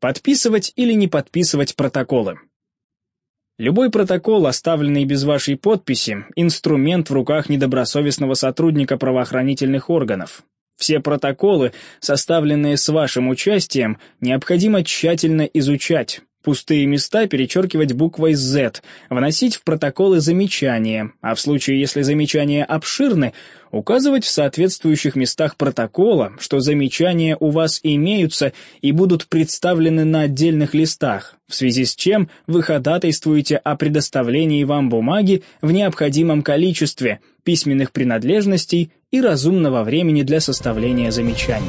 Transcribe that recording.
Подписывать или не подписывать протоколы. Любой протокол, оставленный без вашей подписи, инструмент в руках недобросовестного сотрудника правоохранительных органов. Все протоколы, составленные с вашим участием, необходимо тщательно изучать, Пустые места перечеркивать буквой Z, вносить в протоколы замечания, а в случае, если замечания обширны, указывать в соответствующих местах протокола, что замечания у вас имеются и будут представлены на отдельных листах, в связи с чем вы ходатайствуете о предоставлении вам бумаги в необходимом количестве, письменных принадлежностей и разумного времени для составления замечаний.